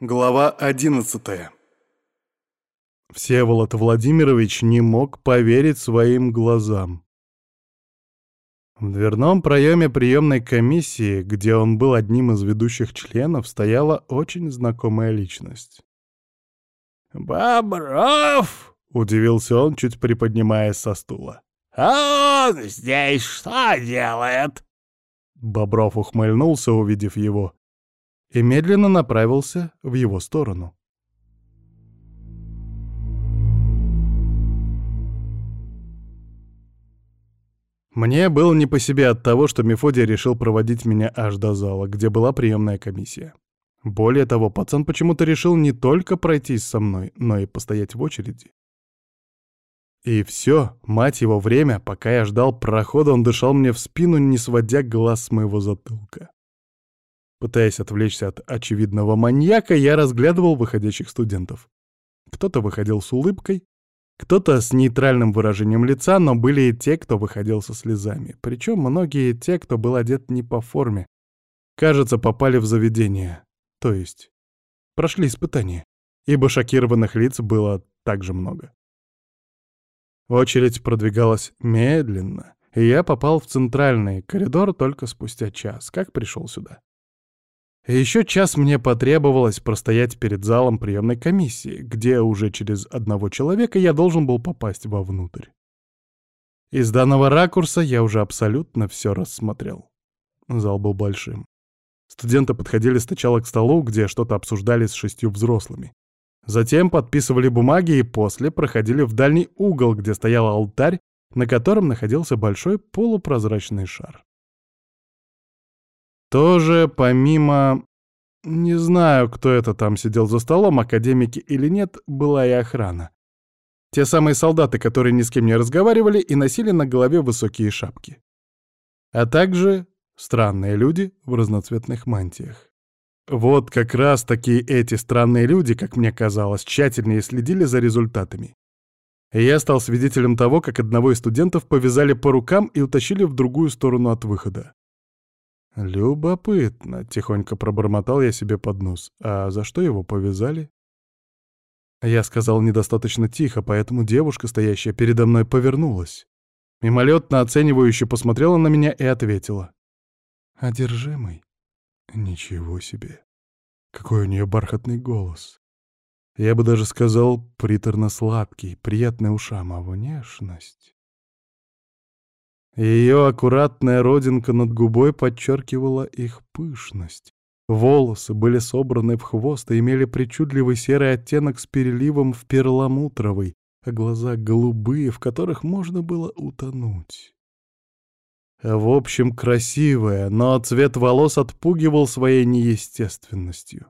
Глава одиннадцатая. Всеволод Владимирович не мог поверить своим глазам. В дверном проеме приемной комиссии, где он был одним из ведущих членов, стояла очень знакомая личность. «Бобров!» — удивился он, чуть приподнимаясь со стула. «А он здесь что делает?» Бобров ухмыльнулся, увидев его, и медленно направился в его сторону. Мне было не по себе от того, что Мефодий решил проводить меня аж до зала, где была приемная комиссия. Более того, пацан почему-то решил не только пройтись со мной, но и постоять в очереди. И все, мать его, время, пока я ждал прохода, он дышал мне в спину, не сводя глаз с моего затылка. Пытаясь отвлечься от очевидного маньяка, я разглядывал выходящих студентов. Кто-то выходил с улыбкой, кто-то с нейтральным выражением лица, но были и те, кто выходил со слезами. Причем многие те, кто был одет не по форме. Кажется, попали в заведение. То есть, прошли испытание. Ибо шокированных лиц было также много. Очередь продвигалась медленно, и я попал в центральный коридор только спустя час, как пришел сюда. Еще час мне потребовалось простоять перед залом приемной комиссии, где уже через одного человека я должен был попасть вовнутрь. Из данного ракурса я уже абсолютно все рассмотрел. Зал был большим. Студенты подходили сначала к столу, где что-то обсуждали с шестью взрослыми. Затем подписывали бумаги и после проходили в дальний угол, где стоял алтарь, на котором находился большой полупрозрачный шар. Тоже помимо... Не знаю, кто это там сидел за столом, академики или нет, была и охрана. Те самые солдаты, которые ни с кем не разговаривали и носили на голове высокие шапки. А также странные люди в разноцветных мантиях. Вот как раз такие эти странные люди, как мне казалось, тщательнее следили за результатами. Я стал свидетелем того, как одного из студентов повязали по рукам и утащили в другую сторону от выхода. «Любопытно», — тихонько пробормотал я себе под нос. «А за что его повязали?» Я сказал недостаточно тихо, поэтому девушка, стоящая передо мной, повернулась. Мимолетно оценивающе посмотрела на меня и ответила. «Одержимый? Ничего себе! Какой у нее бархатный голос! Я бы даже сказал, приторно-сладкий, приятный ушам, а внешность...» Ее аккуратная родинка над губой подчеркивала их пышность. Волосы были собраны в хвост и имели причудливый серый оттенок с переливом в перламутровый, а глаза голубые, в которых можно было утонуть. В общем, красивая, но цвет волос отпугивал своей неестественностью.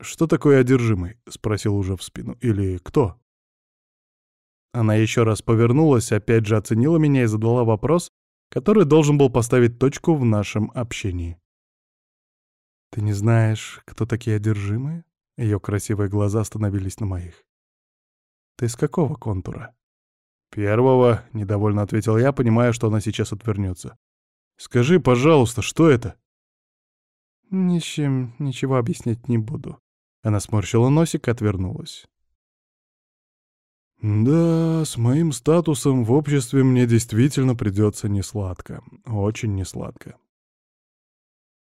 «Что такое одержимый?» — спросил уже в спину. «Или кто?» Она еще раз повернулась, опять же оценила меня и задала вопрос, который должен был поставить точку в нашем общении. «Ты не знаешь, кто такие одержимые?» Ее красивые глаза остановились на моих. «Ты с какого контура?» «Первого», — недовольно ответил я, понимая, что она сейчас отвернется. «Скажи, пожалуйста, что это?» «Ни с чем ничего объяснять не буду». Она сморщила носик и отвернулась. Да, с моим статусом в обществе мне действительно придется несладко. Очень несладко.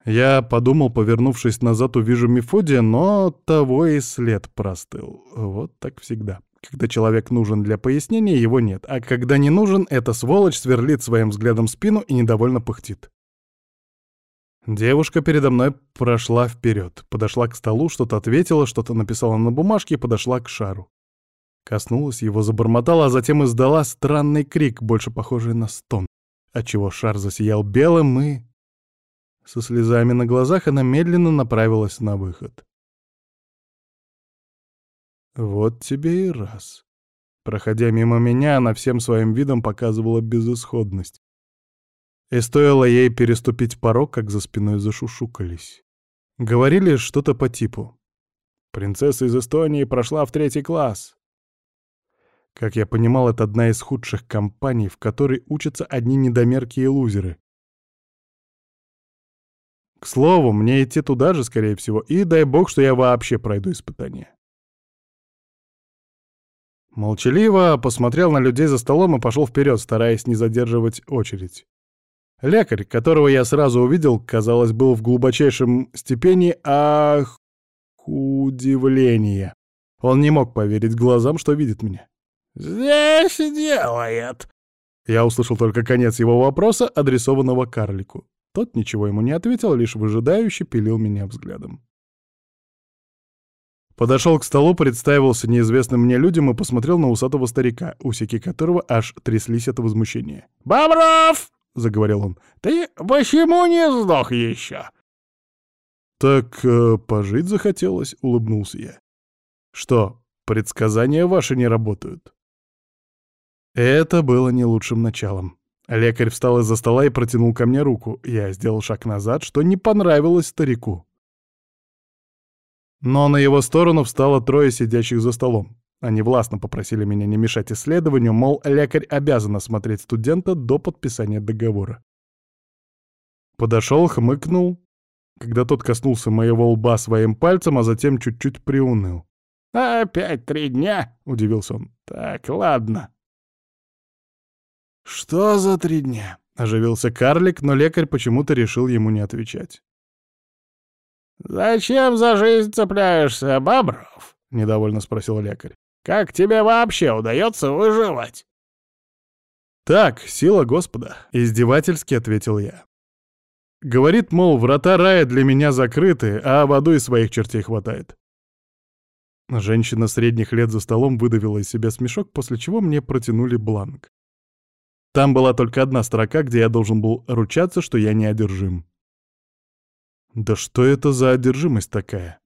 Я подумал, повернувшись назад, увижу Мефодия, но того и след простыл. Вот так всегда. Когда человек нужен для пояснения, его нет, а когда не нужен, эта сволочь сверлит своим взглядом спину и недовольно пыхтит. Девушка передо мной прошла вперед, подошла к столу, что-то ответила, что-то написала на бумажке и подошла к шару. Коснулась его, забормотала, а затем издала странный крик, больше похожий на стон, отчего шар засиял белым и... Со слезами на глазах она медленно направилась на выход. Вот тебе и раз. Проходя мимо меня, она всем своим видом показывала безысходность. И стоило ей переступить порог, как за спиной зашушукались. Говорили что-то по типу. «Принцесса из Эстонии прошла в третий класс. Как я понимал, это одна из худших компаний, в которой учатся одни недомерки и лузеры. К слову, мне идти туда же, скорее всего, и дай бог, что я вообще пройду испытание. Молчаливо посмотрел на людей за столом и пошел вперед, стараясь не задерживать очередь. Лекарь, которого я сразу увидел, казалось, был в глубочайшем степени ах... удивления. Он не мог поверить глазам, что видит меня. «Здесь делает!» Я услышал только конец его вопроса, адресованного карлику. Тот ничего ему не ответил, лишь выжидающе пилил меня взглядом. Подошел к столу, представился неизвестным мне людям и посмотрел на усатого старика, усики которого аж тряслись от возмущения. «Бобров!» — заговорил он. «Ты почему не сдох еще?» «Так э, пожить захотелось», — улыбнулся я. «Что, предсказания ваши не работают?» Это было не лучшим началом. Лекарь встал из-за стола и протянул ко мне руку. Я сделал шаг назад, что не понравилось старику. Но на его сторону встало трое сидящих за столом. Они властно попросили меня не мешать исследованию, мол, лекарь обязан осмотреть студента до подписания договора. Подошел, хмыкнул, когда тот коснулся моего лба своим пальцем, а затем чуть-чуть приуныл. «Опять три дня?» — удивился он. «Так, ладно». «Что за три дня?» — оживился карлик, но лекарь почему-то решил ему не отвечать. «Зачем за жизнь цепляешься, Бобров?» — недовольно спросил лекарь. «Как тебе вообще удается выживать?» «Так, сила Господа», — издевательски ответил я. Говорит, мол, врата рая для меня закрыты, а воду из своих чертей хватает. Женщина средних лет за столом выдавила из себя смешок, после чего мне протянули бланк. Там была только одна строка, где я должен был ручаться, что я не одержим. Да что это за одержимость такая?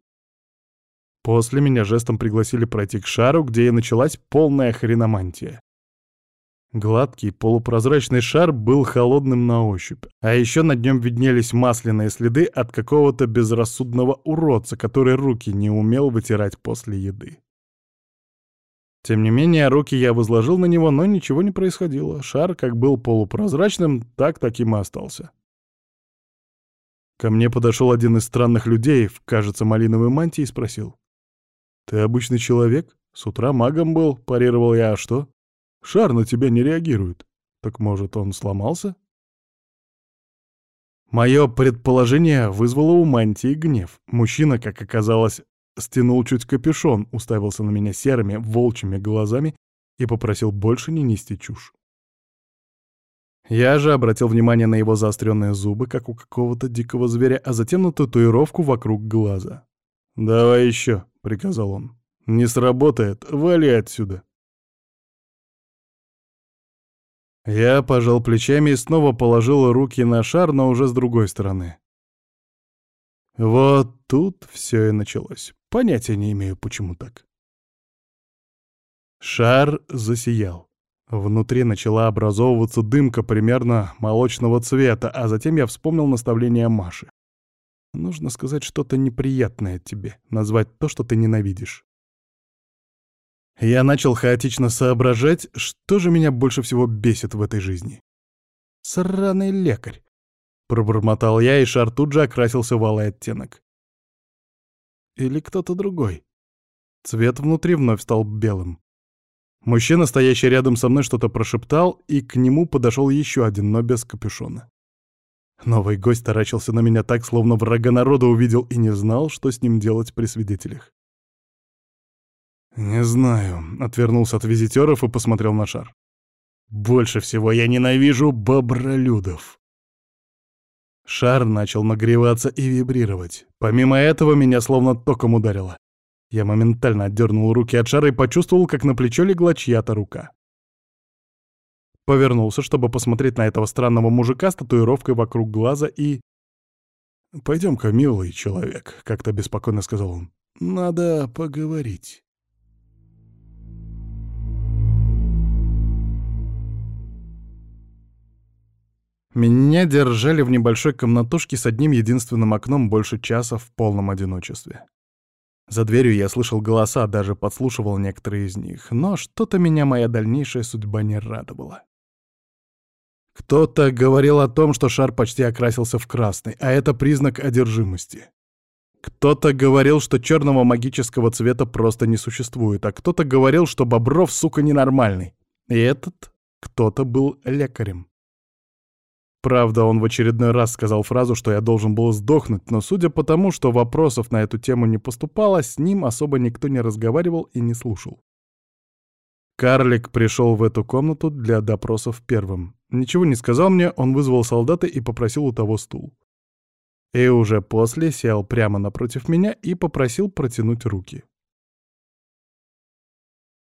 После меня жестом пригласили пройти к шару, где и началась полная хреномантия. Гладкий, полупрозрачный шар был холодным на ощупь, а еще над нем виднелись масляные следы от какого-то безрассудного уродца, который руки не умел вытирать после еды. Тем не менее, руки я возложил на него, но ничего не происходило. Шар как был полупрозрачным, так таким и остался. Ко мне подошел один из странных людей в, кажется, малиновой мантии и спросил. «Ты обычный человек? С утра магом был?» — парировал я. «А что?» «Шар на тебя не реагирует. Так, может, он сломался?» Мое предположение вызвало у мантии гнев. Мужчина, как оказалось, стянул чуть капюшон, уставился на меня серыми, волчьими глазами и попросил больше не нести чушь. Я же обратил внимание на его заостренные зубы, как у какого-то дикого зверя, а затем на татуировку вокруг глаза. «Давай еще», — приказал он. «Не сработает, вали отсюда». Я пожал плечами и снова положил руки на шар, но уже с другой стороны. Вот тут все и началось. Понятия не имею, почему так. Шар засиял. Внутри начала образовываться дымка примерно молочного цвета, а затем я вспомнил наставление Маши. Нужно сказать что-то неприятное тебе, назвать то, что ты ненавидишь. Я начал хаотично соображать, что же меня больше всего бесит в этой жизни. Сраный лекарь. Пробормотал я, и шар тут же окрасился в алый оттенок. Или кто-то другой. Цвет внутри вновь стал белым. Мужчина, стоящий рядом со мной, что-то прошептал, и к нему подошел еще один, но без капюшона. Новый гость таращился на меня так, словно врага народа увидел и не знал, что с ним делать при свидетелях. «Не знаю», — отвернулся от визитеров и посмотрел на шар. «Больше всего я ненавижу бобролюдов». Шар начал нагреваться и вибрировать. Помимо этого, меня словно током ударило. Я моментально отдернул руки от шара и почувствовал, как на плечо легла чья-то рука. Повернулся, чтобы посмотреть на этого странного мужика с татуировкой вокруг глаза и... «Пойдем-ка, милый человек», — как-то беспокойно сказал он. «Надо поговорить». Меня держали в небольшой комнатушке с одним единственным окном больше часа в полном одиночестве. За дверью я слышал голоса, даже подслушивал некоторые из них, но что-то меня моя дальнейшая судьба не радовала. Кто-то говорил о том, что шар почти окрасился в красный, а это признак одержимости. Кто-то говорил, что черного магического цвета просто не существует, а кто-то говорил, что Бобров, сука, ненормальный. И этот кто-то был лекарем. Правда, он в очередной раз сказал фразу, что я должен был сдохнуть, но судя по тому, что вопросов на эту тему не поступало, с ним особо никто не разговаривал и не слушал. Карлик пришел в эту комнату для допросов первым. Ничего не сказал мне, он вызвал солдата и попросил у того стул. И уже после сел прямо напротив меня и попросил протянуть руки.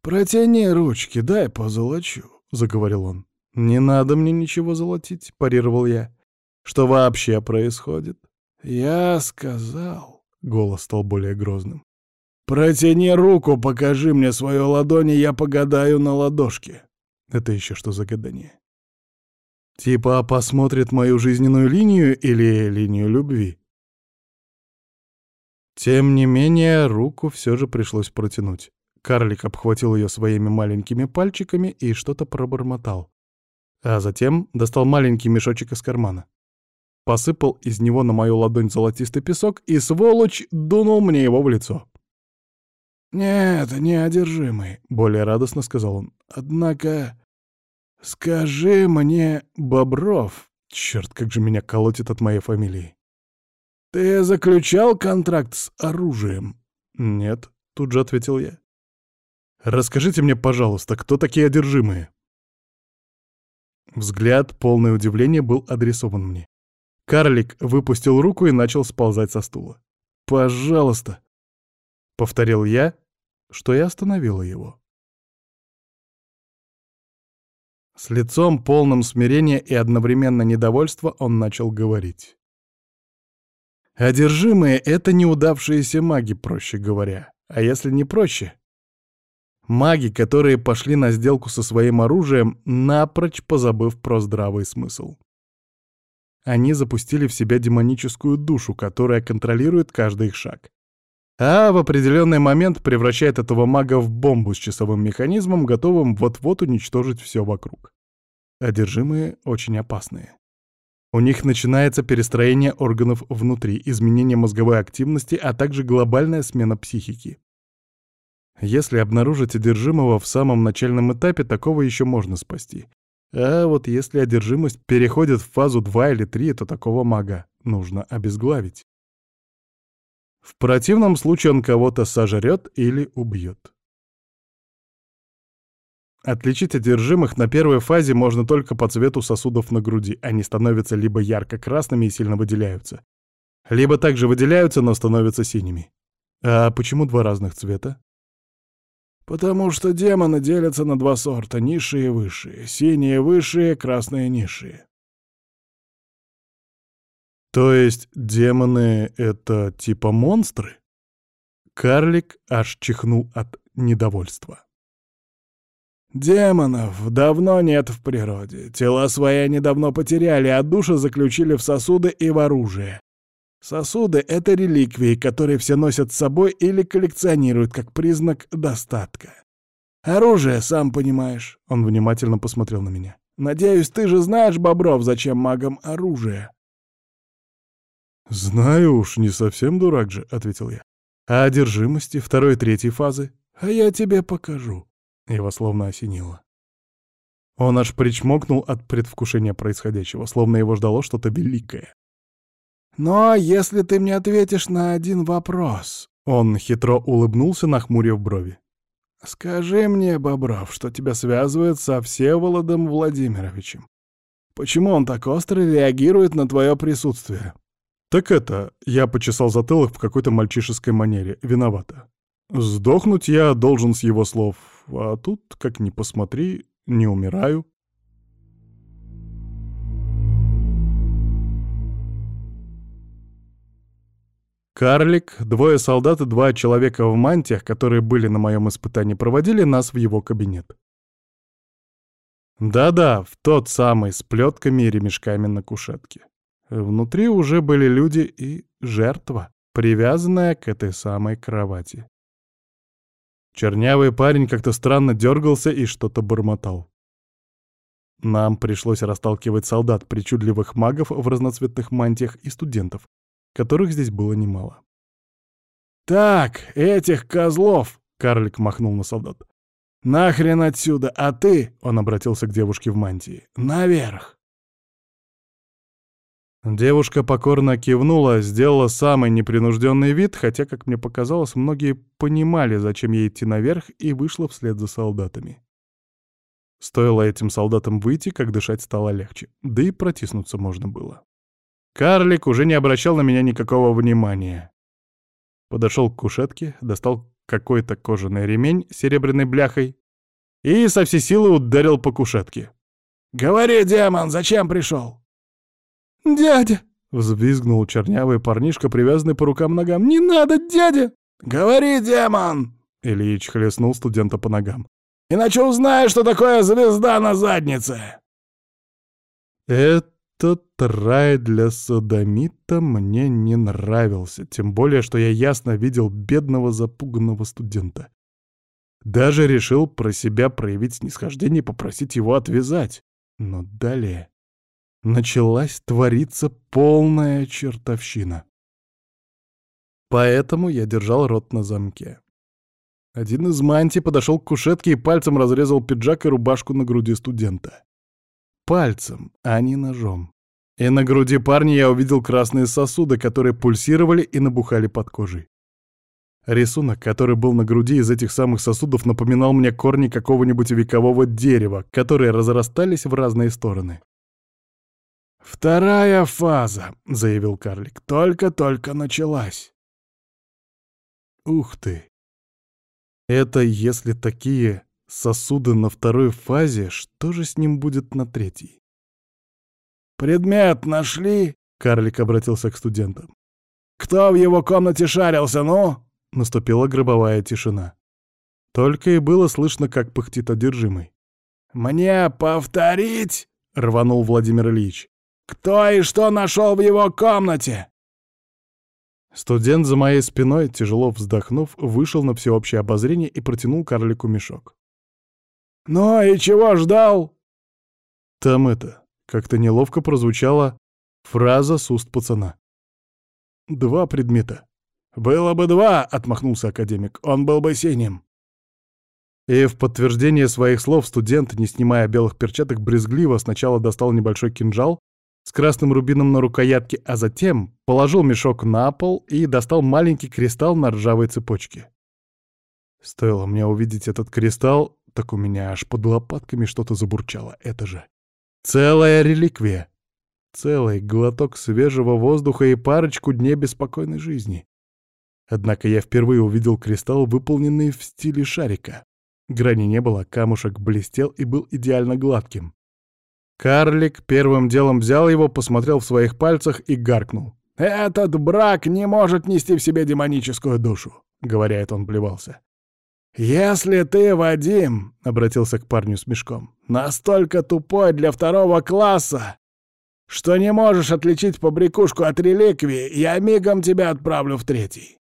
«Протяни ручки, дай позолочу», — заговорил он. «Не надо мне ничего золотить», — парировал я. «Что вообще происходит?» «Я сказал», — голос стал более грозным. «Протяни руку, покажи мне свою ладонь, и я погадаю на ладошке». «Это еще что за гадание?» «Типа посмотрит мою жизненную линию или линию любви?» Тем не менее, руку все же пришлось протянуть. Карлик обхватил ее своими маленькими пальчиками и что-то пробормотал. А затем достал маленький мешочек из кармана. Посыпал из него на мою ладонь золотистый песок и, сволочь, дунул мне его в лицо. «Нет, не одержимый», — более радостно сказал он. «Однако, скажи мне, Бобров...» Черт, как же меня колотит от моей фамилии. «Ты заключал контракт с оружием?» «Нет», — тут же ответил я. Расскажите мне, пожалуйста, кто такие одержимые?» Взгляд, полное удивление, был адресован мне. Карлик выпустил руку и начал сползать со стула. «Пожалуйста!» — повторил я, что я остановила его. С лицом полным смирения и одновременно недовольства он начал говорить. «Одержимые — это неудавшиеся маги, проще говоря. А если не проще, Маги, которые пошли на сделку со своим оружием, напрочь позабыв про здравый смысл. Они запустили в себя демоническую душу, которая контролирует каждый их шаг. А в определенный момент превращает этого мага в бомбу с часовым механизмом, готовым вот-вот уничтожить все вокруг. Одержимые очень опасные. У них начинается перестроение органов внутри, изменение мозговой активности, а также глобальная смена психики. Если обнаружить одержимого в самом начальном этапе, такого еще можно спасти. А вот если одержимость переходит в фазу 2 или 3, то такого мага нужно обезглавить. В противном случае он кого-то сожрет или убьет. Отличить одержимых на первой фазе можно только по цвету сосудов на груди. Они становятся либо ярко-красными и сильно выделяются, либо также выделяются, но становятся синими. А почему два разных цвета? Потому что демоны делятся на два сорта — низшие и высшие. Синие — высшие, красные — низшие. То есть демоны — это типа монстры? Карлик аж чихнул от недовольства. Демонов давно нет в природе. Тела свои они давно потеряли, а души заключили в сосуды и в оружие. Сосуды — это реликвии, которые все носят с собой или коллекционируют как признак достатка. Оружие, сам понимаешь. Он внимательно посмотрел на меня. Надеюсь, ты же знаешь, Бобров, зачем магам оружие? «Знаю уж, не совсем дурак же», — ответил я. «А одержимости второй и третьей фазы?» «А я тебе покажу». Его словно осенило. Он аж причмокнул от предвкушения происходящего, словно его ждало что-то великое. Но если ты мне ответишь на один вопрос...» Он хитро улыбнулся, нахмурив брови. «Скажи мне, Бобров, что тебя связывает со Всеволодом Владимировичем. Почему он так остро реагирует на твое присутствие?» «Так это...» — я почесал затылок в какой-то мальчишеской манере. Виновата. «Сдохнуть я должен с его слов, а тут, как ни посмотри, не умираю». Карлик, двое солдат и два человека в мантиях, которые были на моем испытании, проводили нас в его кабинет. Да-да, в тот самый с плетками и ремешками на кушетке. Внутри уже были люди и жертва, привязанная к этой самой кровати. Чернявый парень как-то странно дергался и что-то бормотал. Нам пришлось расталкивать солдат, причудливых магов в разноцветных мантиях и студентов, которых здесь было немало. «Так, этих козлов!» — карлик махнул на солдат. «Нахрен отсюда, а ты...» — он обратился к девушке в мантии. «Наверх!» Девушка покорно кивнула, сделала самый непринужденный вид, хотя, как мне показалось, многие понимали, зачем ей идти наверх, и вышла вслед за солдатами. Стоило этим солдатам выйти, как дышать стало легче, да и протиснуться можно было. Карлик уже не обращал на меня никакого внимания. Подошел к кушетке, достал какой-то кожаный ремень с серебряной бляхой и со всей силы ударил по кушетке. «Говори, демон, зачем пришел?» «Дядя!» — взвизгнул чернявый парнишка, привязанный по рукам-ногам. «Не надо, дядя!» «Говори, демон!» — Ильич хлестнул студента по ногам. «Иначе узнаешь, что такое звезда на заднице!» Этот рай для садомита мне не нравился, тем более, что я ясно видел бедного запуганного студента. Даже решил про себя проявить снисхождение и попросить его отвязать. Но далее началась твориться полная чертовщина. Поэтому я держал рот на замке. Один из мантий подошел к кушетке и пальцем разрезал пиджак и рубашку на груди студента. Пальцем, а не ножом. И на груди парня я увидел красные сосуды, которые пульсировали и набухали под кожей. Рисунок, который был на груди из этих самых сосудов, напоминал мне корни какого-нибудь векового дерева, которые разрастались в разные стороны. «Вторая фаза», — заявил карлик, — «только-только началась». Ух ты! Это если такие сосуды на второй фазе, что же с ним будет на третьей? «Предмет нашли?» — карлик обратился к студентам. «Кто в его комнате шарился, ну?» Наступила гробовая тишина. Только и было слышно, как пыхтит одержимый. «Мне повторить?» — рванул Владимир Ильич. Кто и что нашел в его комнате?» Студент за моей спиной, тяжело вздохнув, вышел на всеобщее обозрение и протянул карлику мешок. «Ну и чего ждал?» Там это, как-то неловко прозвучала фраза с уст пацана. «Два предмета». «Было бы два», — отмахнулся академик, — «он был бы синим». И в подтверждение своих слов студент, не снимая белых перчаток, брезгливо сначала достал небольшой кинжал, с красным рубином на рукоятке, а затем положил мешок на пол и достал маленький кристалл на ржавой цепочке. Стоило мне увидеть этот кристалл, так у меня аж под лопатками что-то забурчало. Это же целая реликвия. Целый глоток свежего воздуха и парочку дней беспокойной жизни. Однако я впервые увидел кристалл, выполненный в стиле шарика. Грани не было, камушек блестел и был идеально гладким. Карлик первым делом взял его, посмотрел в своих пальцах и гаркнул. «Этот брак не может нести в себе демоническую душу», — говоря это, он плевался. «Если ты, Вадим», — обратился к парню с мешком, — «настолько тупой для второго класса, что не можешь отличить побрякушку от реликвии, я мигом тебя отправлю в третий».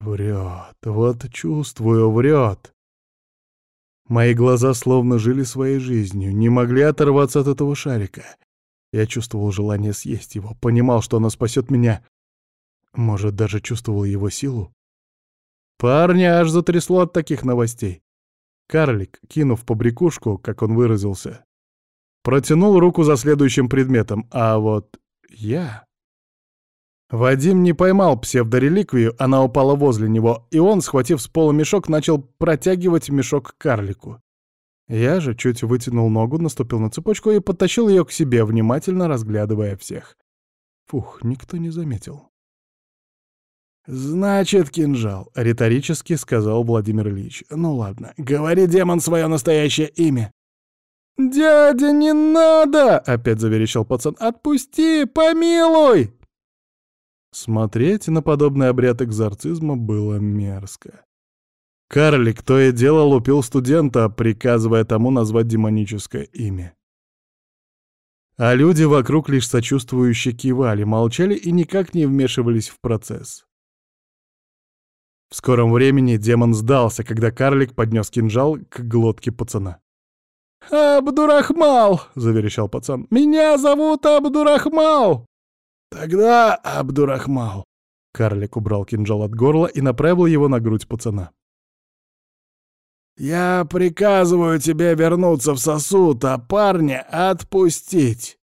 Врет, вот чувствую, врет. Мои глаза словно жили своей жизнью, не могли оторваться от этого шарика. Я чувствовал желание съесть его, понимал, что оно спасет меня. Может, даже чувствовал его силу? Парня аж затрясло от таких новостей. Карлик, кинув побрякушку, как он выразился, протянул руку за следующим предметом, а вот я... Вадим не поймал псевдореликвию, она упала возле него, и он, схватив с пола мешок, начал протягивать мешок к карлику. Я же чуть вытянул ногу, наступил на цепочку и подтащил ее к себе, внимательно разглядывая всех. Фух, никто не заметил. «Значит, кинжал», — риторически сказал Владимир Ильич. «Ну ладно, говори, демон, свое настоящее имя». «Дядя, не надо!» — опять заверещал пацан. «Отпусти, помилуй!» Смотреть на подобный обряд экзорцизма было мерзко. Карлик то и дело лупил студента, приказывая тому назвать демоническое имя. А люди вокруг лишь сочувствующе кивали, молчали и никак не вмешивались в процесс. В скором времени демон сдался, когда карлик поднес кинжал к глотке пацана. «Абдурахмал!» — заверещал пацан. «Меня зовут Абдурахмал!» «Тогда Абдурахмал!» Карлик убрал кинжал от горла и направил его на грудь пацана. «Я приказываю тебе вернуться в сосуд, а парня отпустить!»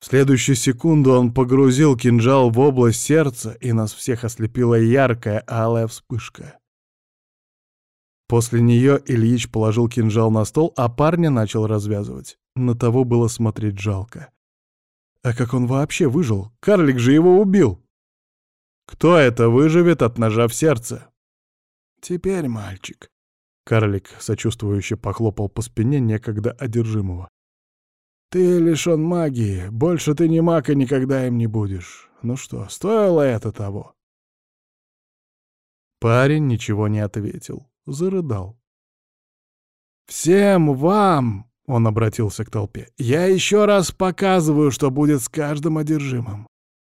В следующую секунду он погрузил кинжал в область сердца, и нас всех ослепила яркая алая вспышка. После нее Ильич положил кинжал на стол, а парня начал развязывать. На того было смотреть жалко. А как он вообще выжил? Карлик же его убил! Кто это выживет от ножа в сердце? Теперь мальчик. Карлик сочувствующе похлопал по спине некогда одержимого. Ты лишён магии, больше ты не маг и никогда им не будешь. Ну что, стоило это того? Парень ничего не ответил, зарыдал. «Всем вам!» — он обратился к толпе. «Я еще раз показываю, что будет с каждым одержимым.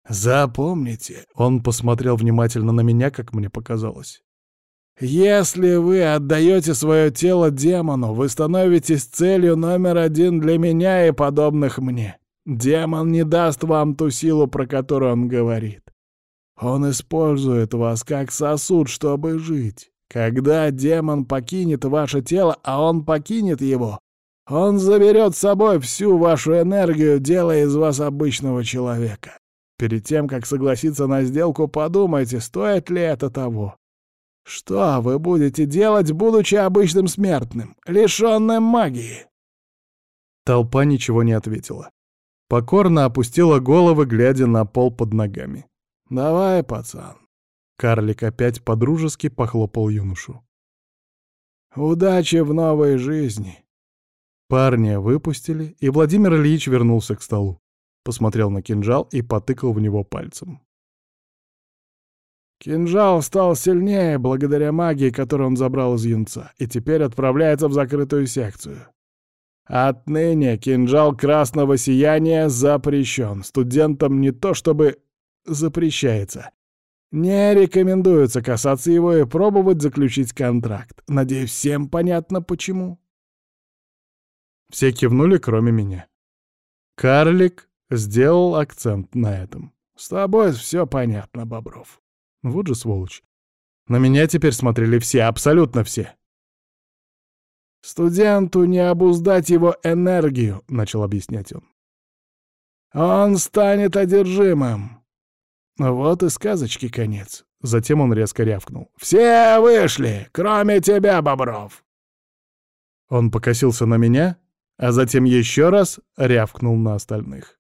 Запомните!» — он посмотрел внимательно на меня, как мне показалось. Если вы отдаете свое тело демону, вы становитесь целью номер один для меня и подобных мне. Демон не даст вам ту силу, про которую он говорит. Он использует вас как сосуд, чтобы жить. Когда демон покинет ваше тело, а он покинет его, он заберет с собой всю вашу энергию, делая из вас обычного человека. Перед тем, как согласиться на сделку, подумайте, стоит ли это того. Что вы будете делать, будучи обычным смертным, лишённым магии?» Толпа ничего не ответила. Покорно опустила головы, глядя на пол под ногами. «Давай, пацан». Карлик опять подружески похлопал юношу. «Удачи в новой жизни!» Парня выпустили, и Владимир Ильич вернулся к столу. Посмотрел на кинжал и потыкал в него пальцем. Кинжал стал сильнее благодаря магии, которую он забрал из юнца, и теперь отправляется в закрытую секцию. Отныне кинжал красного сияния запрещен. Студентам не то чтобы запрещается. Не рекомендуется касаться его и пробовать заключить контракт. Надеюсь, всем понятно почему. Все кивнули, кроме меня. Карлик сделал акцент на этом. «С тобой все понятно, Бобров». Вот же сволочь. На меня теперь смотрели все, абсолютно все. «Студенту не обуздать его энергию», — начал объяснять он. «Он станет одержимым». Вот и сказочки конец. Затем он резко рявкнул. «Все вышли, кроме тебя, Бобров!» Он покосился на меня, а затем еще раз рявкнул на остальных.